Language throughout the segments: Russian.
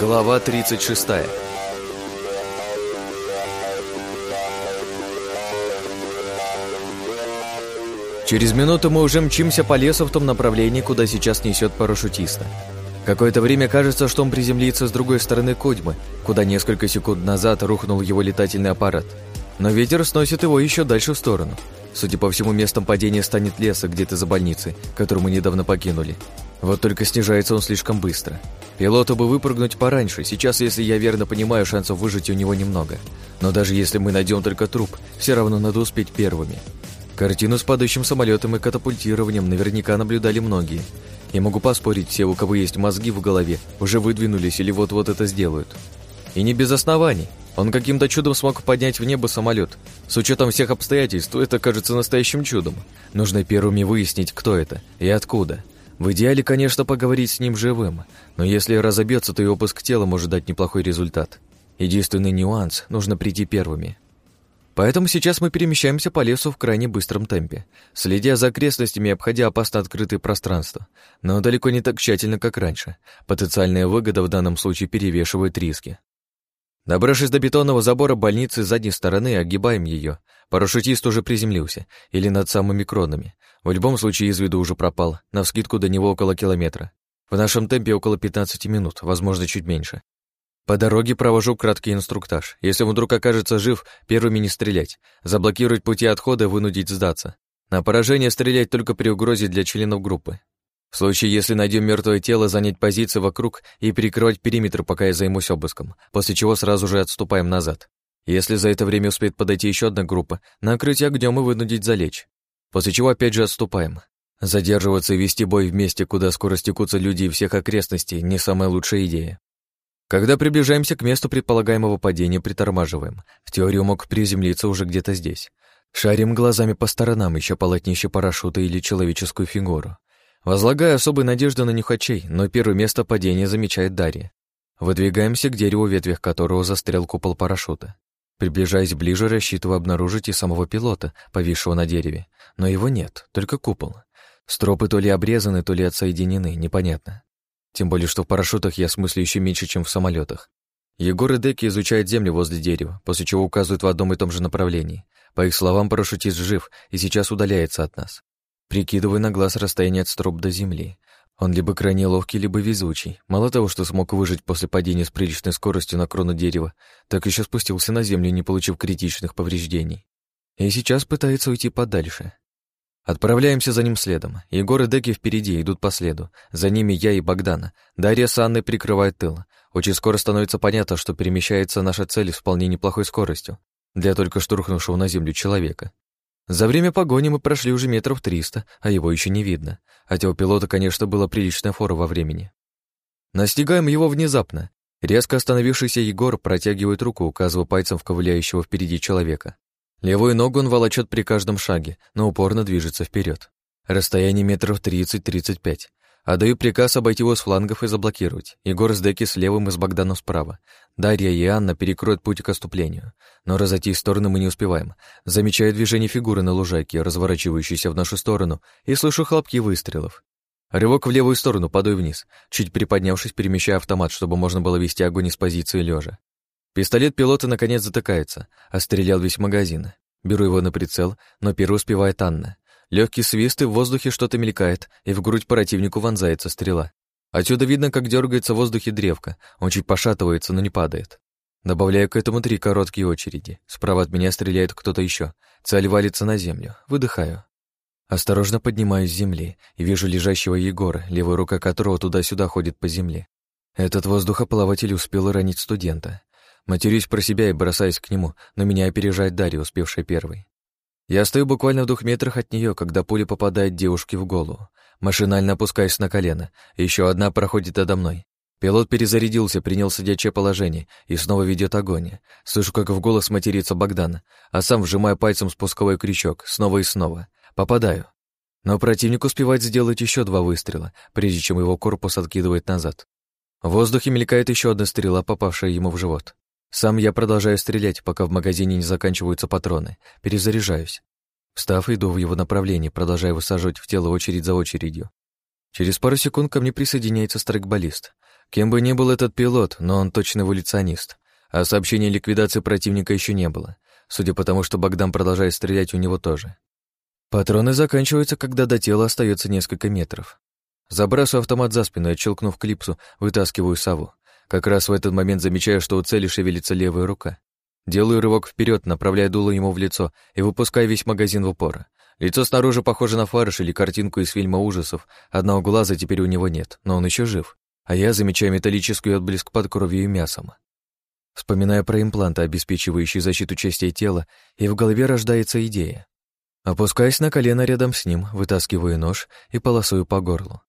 Глава 36 Через минуту мы уже мчимся по лесу в том направлении, куда сейчас несет парашютиста. Какое-то время кажется, что он приземлится с другой стороны Кодьмы, куда несколько секунд назад рухнул его летательный аппарат. Но ветер сносит его еще дальше в сторону. Судя по всему, местом падения станет леса где-то за больницей, которую мы недавно покинули. Вот только снижается он слишком быстро. Пилоту бы выпрыгнуть пораньше. Сейчас, если я верно понимаю, шансов выжить у него немного. Но даже если мы найдем только труп, все равно надо успеть первыми. Картину с падающим самолетом и катапультированием наверняка наблюдали многие. Я могу поспорить, все, у кого есть мозги в голове, уже выдвинулись или вот-вот это сделают. И не без оснований. Он каким-то чудом смог поднять в небо самолет. С учетом всех обстоятельств, это кажется настоящим чудом. Нужно первыми выяснить, кто это и откуда. В идеале, конечно, поговорить с ним живым, но если разобьется, то и опуск тела может дать неплохой результат. Единственный нюанс – нужно прийти первыми. Поэтому сейчас мы перемещаемся по лесу в крайне быстром темпе, следя за окрестностями и обходя опасно открытые пространства, но далеко не так тщательно, как раньше. Потенциальная выгода в данном случае перевешивает риски. Добравшись до бетонного забора больницы с задней стороны, огибаем ее. Парашютист уже приземлился, или над самыми кронами. В любом случае из виду уже пропал, навскидку до него около километра. В нашем темпе около 15 минут, возможно, чуть меньше. По дороге провожу краткий инструктаж. Если вдруг окажется жив, первыми не стрелять. Заблокировать пути отхода, вынудить сдаться. На поражение стрелять только при угрозе для членов группы. В случае, если найдем мертвое тело, занять позиции вокруг и перекрывать периметр, пока я займусь обыском, после чего сразу же отступаем назад. Если за это время успеет подойти еще одна группа, накрыть огнем и вынудить залечь. После чего опять же отступаем. Задерживаться и вести бой вместе, куда скоро стекутся люди и всех окрестностей, не самая лучшая идея. Когда приближаемся к месту предполагаемого падения, притормаживаем. В теорию мог приземлиться уже где-то здесь. Шарим глазами по сторонам, ища полотнище парашюта или человеческую фигуру. Возлагая особые надежды на нюхачей, но первое место падения замечает Дарья. Выдвигаемся к дереву, в ветвях которого застрял купол парашюта. Приближаясь ближе, рассчитываю обнаружить и самого пилота, повисшего на дереве. Но его нет, только купол. Стропы то ли обрезаны, то ли отсоединены, непонятно. Тем более, что в парашютах я смысле еще меньше, чем в самолетах. Егор и Деки изучают землю возле дерева, после чего указывают в одном и том же направлении. По их словам, парашютист жив и сейчас удаляется от нас. Прикидываю на глаз расстояние от строп до земли. Он либо крайне ловкий, либо везучий. Мало того, что смог выжить после падения с приличной скоростью на крону дерева, так еще спустился на землю, не получив критичных повреждений. И сейчас пытается уйти подальше. Отправляемся за ним следом. Егор и Деки впереди, идут по следу. За ними я и Богдана. Дарья с Анной прикрывают тыл. Очень скоро становится понятно, что перемещается наша цель с вполне неплохой скоростью для только что рухнувшего на землю человека. За время погони мы прошли уже метров триста, а его еще не видно. Хотя у пилота, конечно, была приличная фора во времени. Настигаем его внезапно. Резко остановившийся Егор протягивает руку, указывая пальцем в ковыляющего впереди человека. Левую ногу он волочет при каждом шаге, но упорно движется вперед. Расстояние метров 30-35. Отдаю приказ обойти его с флангов и заблокировать. Егор с Деки с левым и с Богданом справа. Дарья и Анна перекроют путь к отступлению. Но разойти в стороны мы не успеваем. Замечаю движение фигуры на лужайке, разворачивающейся в нашу сторону, и слышу хлопки выстрелов. Рывок в левую сторону, падаю вниз, чуть приподнявшись, перемещая автомат, чтобы можно было вести огонь из позиции лежа. Пистолет пилота наконец затыкается, а стрелял весь магазин. Беру его на прицел, но первый успевает Анна. Легкий свист, и в воздухе что-то мелькает, и в грудь противнику вонзается стрела. Отсюда видно, как дергается в воздухе древко. Он чуть пошатывается, но не падает. Добавляю к этому три короткие очереди. Справа от меня стреляет кто-то еще. Цель валится на землю. Выдыхаю. Осторожно поднимаюсь с земли и вижу лежащего Егора, левая рука которого туда-сюда ходит по земле. Этот воздухоплаватель успел ранить студента. Матерюсь про себя и бросаюсь к нему, но меня опережает Дарья, успевшая первой. Я стою буквально в двух метрах от нее, когда пуля попадает девушке в голову. Машинально опускаюсь на колено, еще одна проходит одо мной. Пилот перезарядился, принял сидячее положение и снова ведет огонь. Слышу, как в голос матерится Богдан, а сам вжимаю пальцем спусковой крючок, снова и снова. Попадаю. Но противник успевает сделать еще два выстрела, прежде чем его корпус откидывает назад. В воздухе мелькает еще одна стрела, попавшая ему в живот. Сам я продолжаю стрелять, пока в магазине не заканчиваются патроны. Перезаряжаюсь. Встав, иду в его направлении, продолжая высаживать в тело очередь за очередью. Через пару секунд ко мне присоединяется страйкболист. Кем бы ни был этот пилот, но он точно эволюционист. А сообщения ликвидации противника еще не было, судя по тому, что Богдан продолжает стрелять у него тоже. Патроны заканчиваются, когда до тела остается несколько метров. Забрасываю автомат за спину и, отщелкнув клипсу, вытаскиваю сову. Как раз в этот момент замечаю, что у цели шевелится левая рука. Делаю рывок вперед, направляя дуло ему в лицо и выпускаю весь магазин в упор. Лицо снаружи похоже на фарш или картинку из фильма ужасов. Одного глаза теперь у него нет, но он еще жив. А я замечаю металлический отблеск под кровью и мясом. Вспоминая про импланты, обеспечивающие защиту частей тела, и в голове рождается идея. Опускаясь на колено рядом с ним, вытаскиваю нож и полосую по горлу.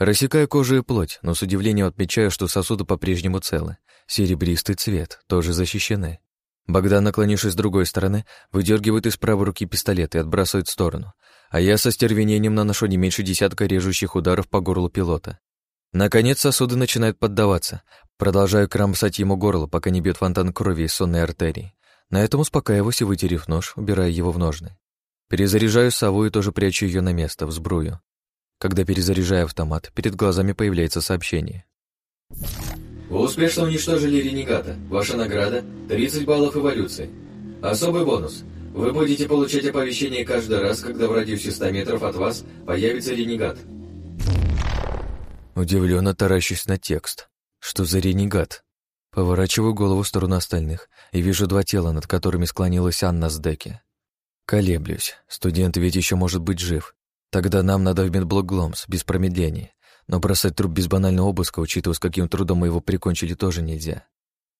Рассекаю кожу и плоть, но с удивлением отмечаю, что сосуды по-прежнему целы. Серебристый цвет, тоже защищены. Богдан, наклонившись с другой стороны, выдергивает из правой руки пистолет и отбрасывает в сторону, а я со стервенением наношу не меньше десятка режущих ударов по горлу пилота. Наконец сосуды начинают поддаваться. Продолжаю кромсать ему горло, пока не бьет фонтан крови из сонной артерии. На этом успокаиваюсь и, вытерев нож, убираю его в ножны. Перезаряжаю сову и тоже прячу ее на место, в сбрую. Когда перезаряжаю автомат, перед глазами появляется сообщение. Вы успешно уничтожили ренегата. Ваша награда – 30 баллов эволюции. Особый бонус. Вы будете получать оповещение каждый раз, когда в радиусе 100 метров от вас появится ренегат. Удивленно таращусь на текст. Что за ренегат? Поворачиваю голову в сторону остальных и вижу два тела, над которыми склонилась Анна с деки. Колеблюсь. Студент ведь еще может быть жив. Тогда нам надо в медблок Гломс, без промедления. Но бросать труп без банального обыска, учитывая, с каким трудом мы его прикончили, тоже нельзя.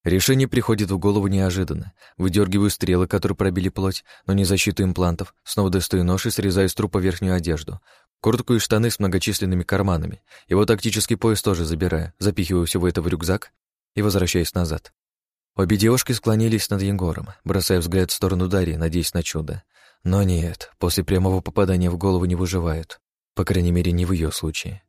Решение приходит в голову неожиданно. Выдергиваю стрелы, которые пробили плоть, но не защиту имплантов. Снова достаю нож и срезаю с трупа верхнюю одежду. Куртку и штаны с многочисленными карманами. Его тактический пояс тоже забираю. Запихиваю всего это в рюкзак и возвращаюсь назад. Обе девушки склонились над Егором, бросая взгляд в сторону Дарьи, надеясь на чудо. Но нет, после прямого попадания в голову не выживают. По крайней мере, не в ее случае.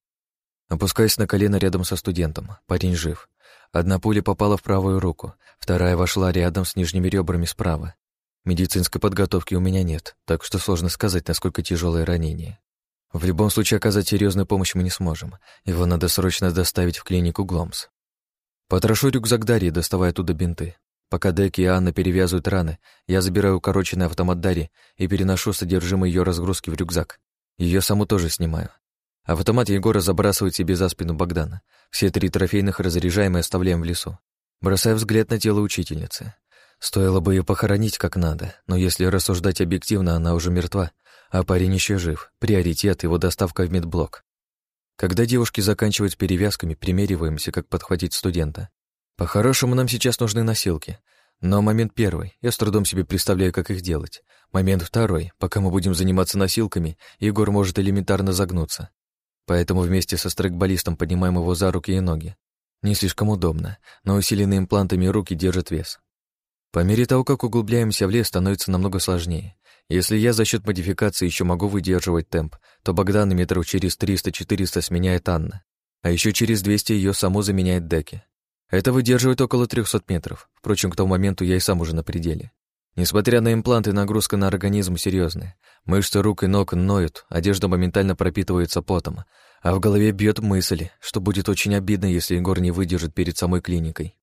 Опускаясь на колено рядом со студентом. Парень жив. Одна пуля попала в правую руку, вторая вошла рядом с нижними ребрами справа. Медицинской подготовки у меня нет, так что сложно сказать, насколько тяжелое ранение. В любом случае оказать серьезную помощь мы не сможем. Его надо срочно доставить в клинику Гломс. Потрошу рюкзак Дарьи, доставая оттуда бинты. Пока Деки и Анна перевязывают раны, я забираю укороченный автомат Дарьи и переношу содержимое ее разгрузки в рюкзак. Ее саму тоже снимаю. Автомат Егора забрасывает себе за спину Богдана. Все три трофейных разряжаем и оставляем в лесу. Бросаю взгляд на тело учительницы. Стоило бы ее похоронить как надо, но если рассуждать объективно, она уже мертва, а парень еще жив. Приоритет — его доставка в медблок. Когда девушки заканчивают перевязками, примериваемся, как подхватить студента. По-хорошему, нам сейчас нужны носилки. Но момент первый, я с трудом себе представляю, как их делать. Момент второй, пока мы будем заниматься носилками, Егор может элементарно загнуться. Поэтому вместе со стрейкболистом поднимаем его за руки и ноги. Не слишком удобно, но усиленные имплантами руки держат вес. По мере того, как углубляемся в лес, становится намного сложнее. Если я за счет модификации еще могу выдерживать темп, то Богдан метров через 300-400 сменяет Анна, а еще через 200 ее саму заменяет Деки. Это выдерживает около 300 метров. Впрочем, к тому моменту я и сам уже на пределе. Несмотря на импланты, нагрузка на организм серьезная. Мышцы рук и ног ноют, одежда моментально пропитывается потом, а в голове бьет мысль, что будет очень обидно, если Егор не выдержит перед самой клиникой.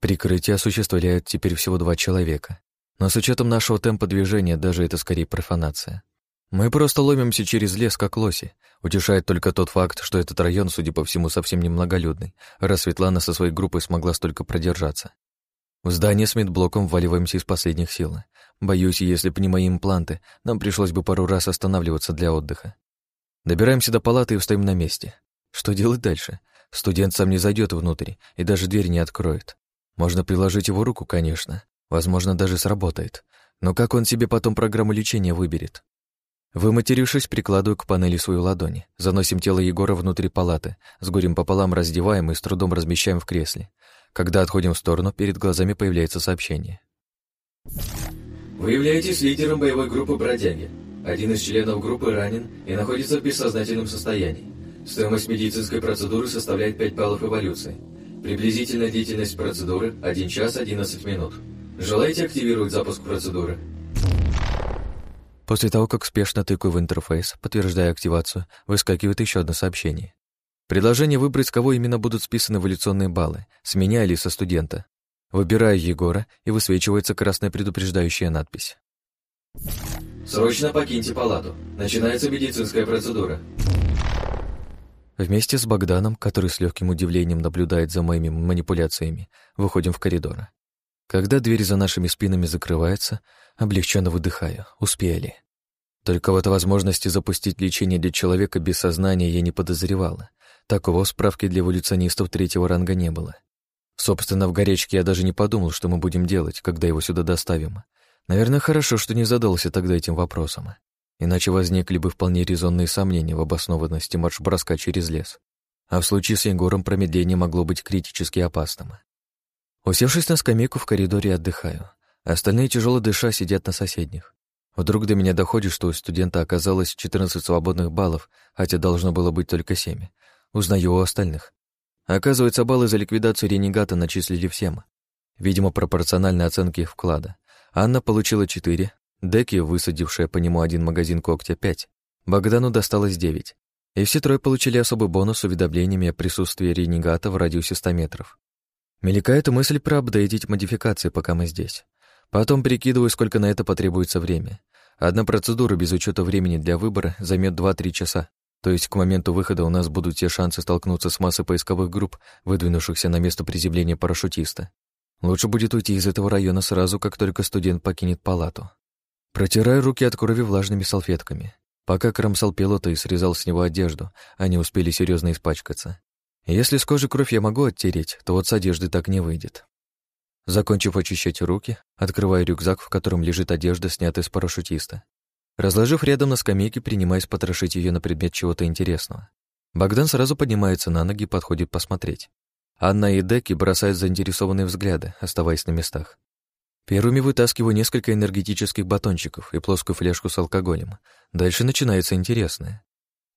Прикрытие осуществляют теперь всего два человека. Но с учетом нашего темпа движения даже это скорее профанация. Мы просто ломимся через лес, как лоси. Утешает только тот факт, что этот район, судя по всему, совсем немноголюдный, раз Светлана со своей группой смогла столько продержаться. В здание с медблоком вваливаемся из последних сил. Боюсь, если бы не мои импланты, нам пришлось бы пару раз останавливаться для отдыха. Добираемся до палаты и встаем на месте. Что делать дальше? Студент сам не зайдет внутрь и даже дверь не откроет. Можно приложить его руку, конечно. Возможно, даже сработает. Но как он себе потом программу лечения выберет? Выматерившись, прикладываю к панели свою ладонь. Заносим тело Егора внутрь палаты, с горем пополам раздеваем и с трудом размещаем в кресле. Когда отходим в сторону, перед глазами появляется сообщение. Вы являетесь лидером боевой группы «Бродяги». Один из членов группы ранен и находится в бессознательном состоянии. Стоимость медицинской процедуры составляет 5 баллов эволюции. Приблизительная длительность процедуры – 1 час 11 минут. Желаете активировать запуск процедуры? После того, как спешно тыкаю в интерфейс, подтверждая активацию, выскакивает еще одно сообщение. Предложение выбрать, с кого именно будут списаны эволюционные баллы, с меня или со студента. Выбираю Егора, и высвечивается красная предупреждающая надпись. «Срочно покиньте палату. Начинается медицинская процедура». Вместе с Богданом, который с легким удивлением наблюдает за моими манипуляциями, выходим в коридор. Когда дверь за нашими спинами закрывается, облегченно выдыхаю. Успели. Только вот возможности запустить лечение для человека без сознания я не подозревала. Такого в справке для эволюционистов третьего ранга не было. Собственно, в горячке я даже не подумал, что мы будем делать, когда его сюда доставим. Наверное, хорошо, что не задался тогда этим вопросом. Иначе возникли бы вполне резонные сомнения в обоснованности марш-броска через лес. А в случае с Егором промедление могло быть критически опасным. Усевшись на скамейку в коридоре, отдыхаю. Остальные тяжело дыша сидят на соседних. Вдруг до меня доходит, что у студента оказалось 14 свободных баллов, хотя должно было быть только 7. Узнаю у остальных. Оказывается, баллы за ликвидацию ренегата начислили всем. Видимо, пропорционально оценке их вклада. Анна получила 4, Деки, высадившая по нему один магазин когтя, 5. Богдану досталось 9. И все трое получили особый бонус уведомлениями о присутствии ренегата в радиусе 100 метров. Мелькает мысль проапдейтить модификации, пока мы здесь. Потом прикидываю, сколько на это потребуется время. Одна процедура без учета времени для выбора займет 2-3 часа. То есть к моменту выхода у нас будут те шансы столкнуться с массой поисковых групп, выдвинувшихся на место приземления парашютиста. Лучше будет уйти из этого района сразу, как только студент покинет палату. Протираю руки от крови влажными салфетками. Пока кромсал пилота и срезал с него одежду, они успели серьезно испачкаться. Если с кожи кровь я могу оттереть, то вот с одежды так не выйдет. Закончив очищать руки, открываю рюкзак, в котором лежит одежда, снятая с парашютиста. Разложив рядом на скамейке, принимаясь потрошить ее на предмет чего-то интересного. Богдан сразу поднимается на ноги и подходит посмотреть. Анна и Деки бросают заинтересованные взгляды, оставаясь на местах. Первыми вытаскиваю несколько энергетических батончиков и плоскую фляжку с алкоголем. Дальше начинается интересное.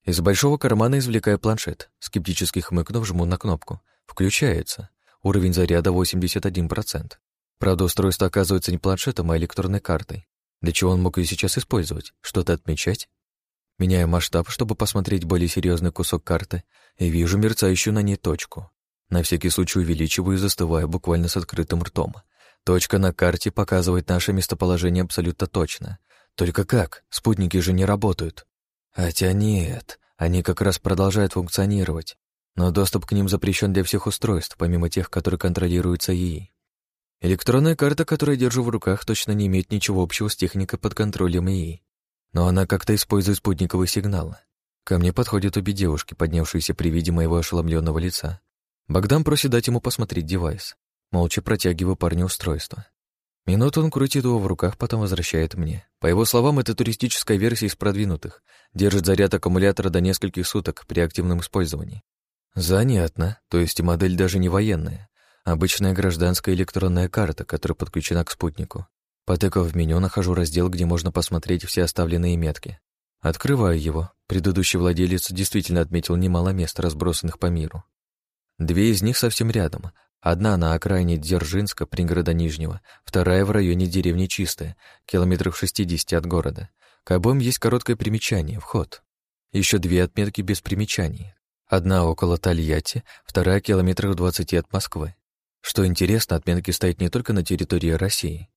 Из большого кармана извлекаю планшет. Скептически хмыкнув, жму на кнопку. Включается. Уровень заряда 81%. Правда, устройство оказывается не планшетом, а электронной картой. Для чего он мог ее сейчас использовать? Что-то отмечать? Меняю масштаб, чтобы посмотреть более серьезный кусок карты, и вижу мерцающую на ней точку. На всякий случай увеличиваю и застываю буквально с открытым ртом. Точка на карте показывает наше местоположение абсолютно точно. Только как? Спутники же не работают. Хотя нет, они как раз продолжают функционировать, но доступ к ним запрещен для всех устройств, помимо тех, которые контролируются ИИ. Электронная карта, которую я держу в руках, точно не имеет ничего общего с техникой под контролем ИИ. Но она как-то использует спутниковый сигнал. Ко мне подходят обе девушки, поднявшиеся при виде моего ошеломленного лица. Богдан просит дать ему посмотреть девайс. Молча протягиваю парню устройство. Минуту он крутит его в руках, потом возвращает мне. По его словам, это туристическая версия из продвинутых. Держит заряд аккумулятора до нескольких суток при активном использовании. Занятно. То есть модель даже не военная. Обычная гражданская электронная карта, которая подключена к спутнику. Потыкав в меню, нахожу раздел, где можно посмотреть все оставленные метки. Открываю его. Предыдущий владелец действительно отметил немало мест, разбросанных по миру. Две из них совсем рядом. Одна на окраине Дзержинска, пригорода Нижнего, вторая в районе деревни Чистая, километров 60 от города. К обоим есть короткое примечание, вход. Еще две отметки без примечаний. Одна около Тольятти, вторая километров 20 от Москвы. Что интересно, отметки стоят не только на территории России.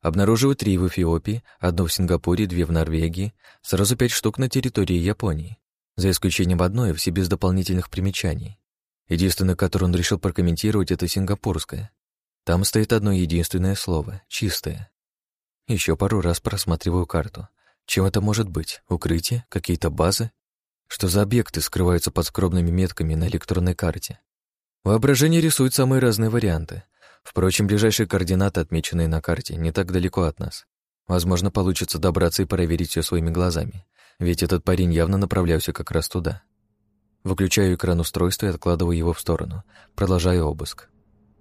Обнаруживаю три в Эфиопии, одну в Сингапуре, две в Норвегии, сразу пять штук на территории Японии. За исключением одной, все без дополнительных примечаний. Единственное, которое он решил прокомментировать, это сингапурское. Там стоит одно единственное слово — «чистое». Еще пару раз просматриваю карту. Чем это может быть? Укрытие? Какие-то базы? Что за объекты скрываются под скромными метками на электронной карте? Воображение рисует самые разные варианты. Впрочем, ближайшие координаты, отмеченные на карте, не так далеко от нас. Возможно, получится добраться и проверить все своими глазами, ведь этот парень явно направлялся как раз туда. Выключаю экран устройства и откладываю его в сторону. Продолжаю обыск.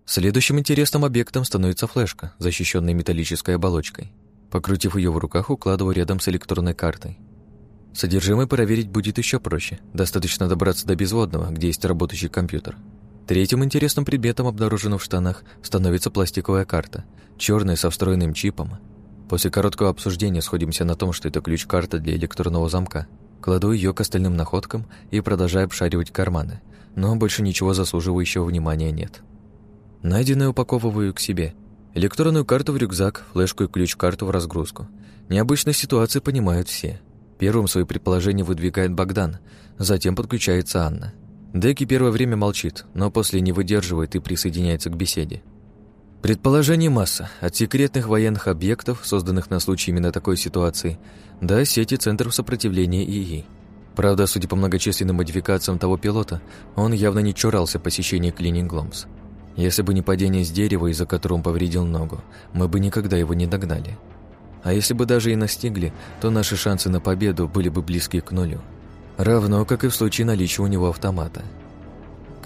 Следующим интересным объектом становится флешка, защищенная металлической оболочкой. Покрутив ее в руках, укладываю рядом с электронной картой. Содержимое проверить будет еще проще. Достаточно добраться до безводного, где есть работающий компьютер. Третьим интересным предметом, обнаруженным в штанах, становится пластиковая карта, черная со встроенным чипом. После короткого обсуждения сходимся на том, что это ключ-карта для электронного замка. Кладу ее к остальным находкам и продолжаю обшаривать карманы, но больше ничего заслуживающего внимания нет. Найденное упаковываю к себе. Электронную карту в рюкзак, флешку и ключ-карту в разгрузку. Необычные ситуации понимают все. Первым свои предположения выдвигает Богдан, затем подключается Анна. Деки первое время молчит, но после не выдерживает и присоединяется к беседе. Предположений масса, от секретных военных объектов, созданных на случай именно такой ситуации, до сети центров сопротивления ИИ. Правда, судя по многочисленным модификациям того пилота, он явно не чурался посещения Клининг Ломс. Если бы не падение с дерева, из-за которого он повредил ногу, мы бы никогда его не догнали. А если бы даже и настигли, то наши шансы на победу были бы близки к нулю. Равно, как и в случае наличия у него автомата –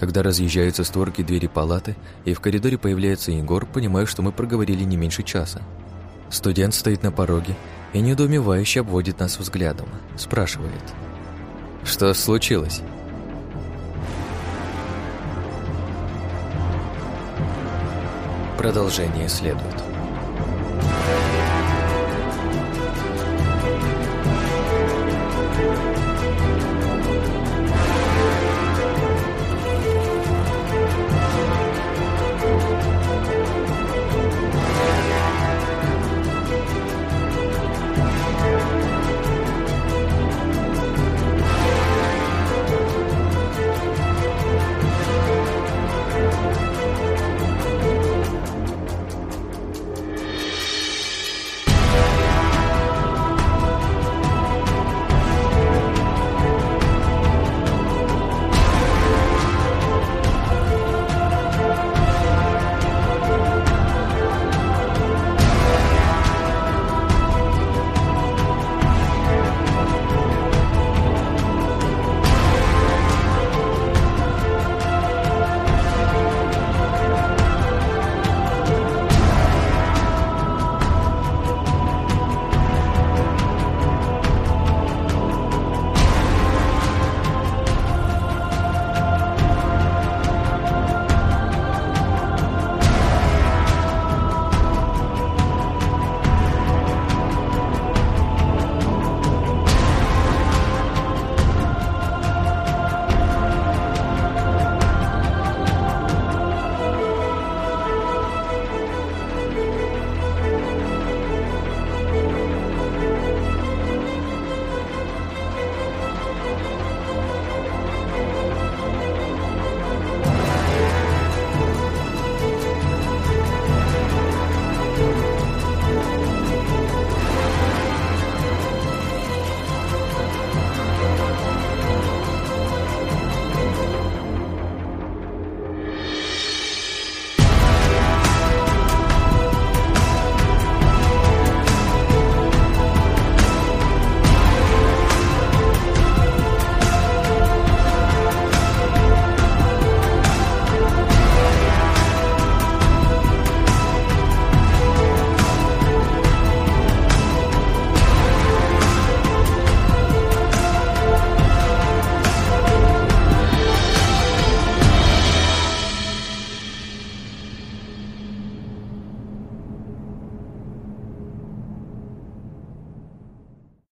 когда разъезжаются створки двери палаты, и в коридоре появляется Егор, понимаю, что мы проговорили не меньше часа. Студент стоит на пороге и недоумевающе обводит нас взглядом. Спрашивает. «Что случилось?» Продолжение следует.